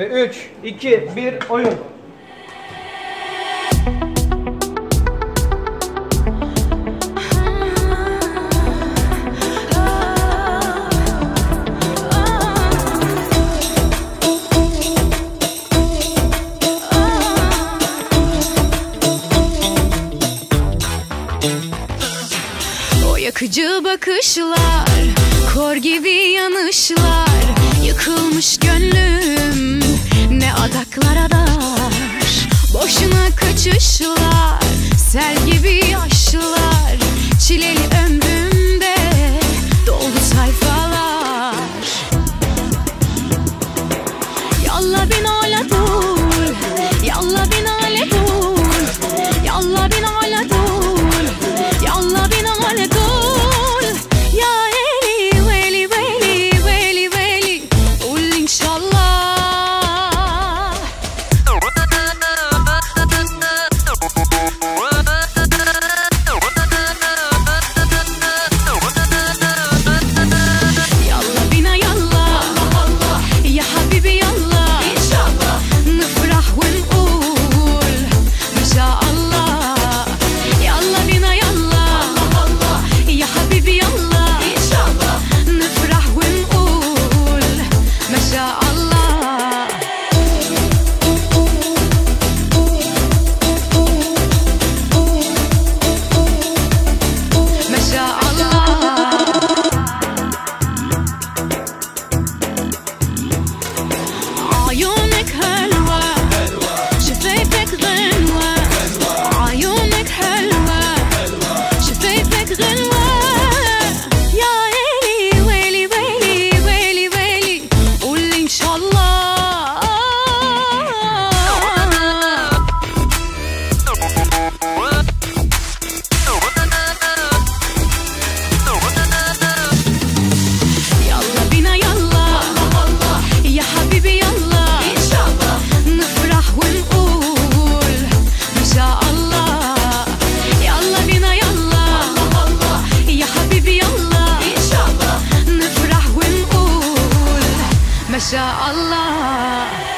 Ve 3, 2, 1 oyun. Yakıcı bakışlar, kor gibi yanışlar, yıkılmış gönlüm adaklara dar. Boşuna kaçışlar, sel gibi yaşlar Çileli ömrümde dolu sayfalar. Yalla bin ola dur, yalla bin ola yaşa Allah